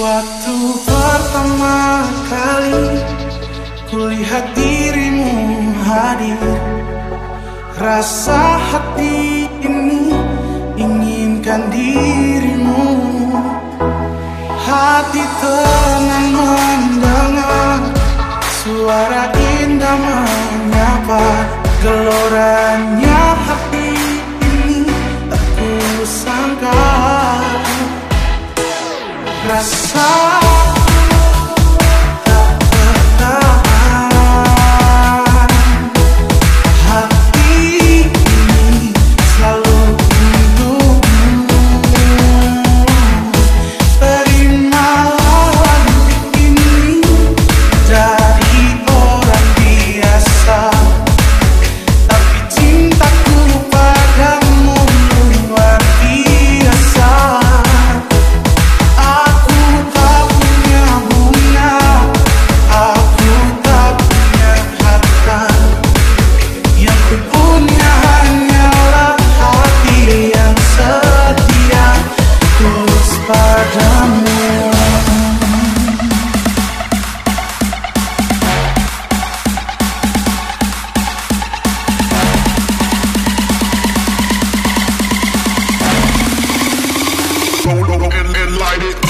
Waktu pertama kali Kulihat dirimu hadir Rasa hati ini Inginkan dirimu. Hati tenang mendengar Suara indah menyapa Geloranya and, and light it.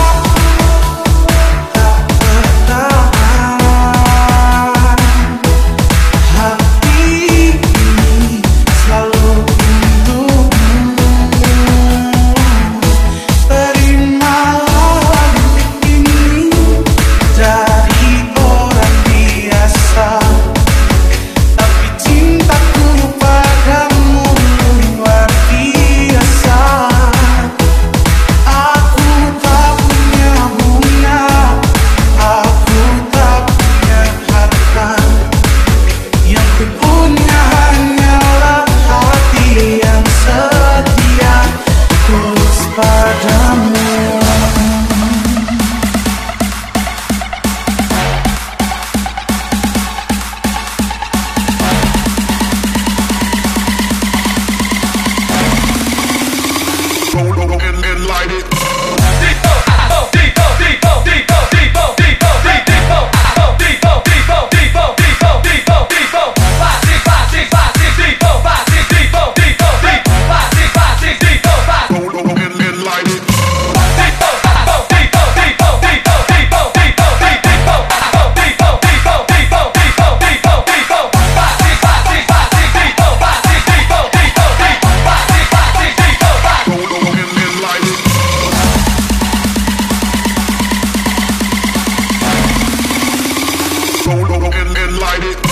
light it.